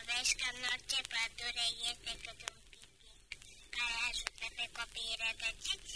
povești că în orice pădure este cât un pipic care ajută pe copiii rătăciți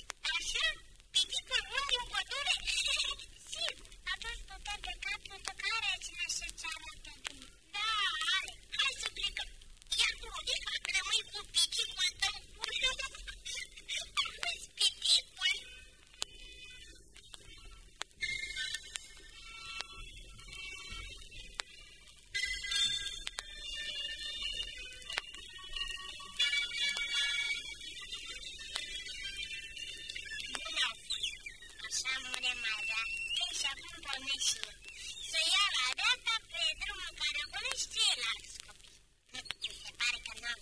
mașină, să ia la data pe drumul care obolește ceilalți copii. Nu, mi se pare că nu am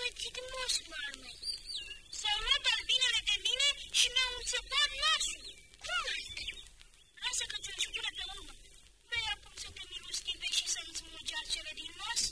pățit moș mamei. S-au luat albinele de mine și mi-au înțepat nasul. Cum asta? Lasă că ți-o spune pe urmă. Vei acum să te milustivești și să-mi smulgi arcele din nas?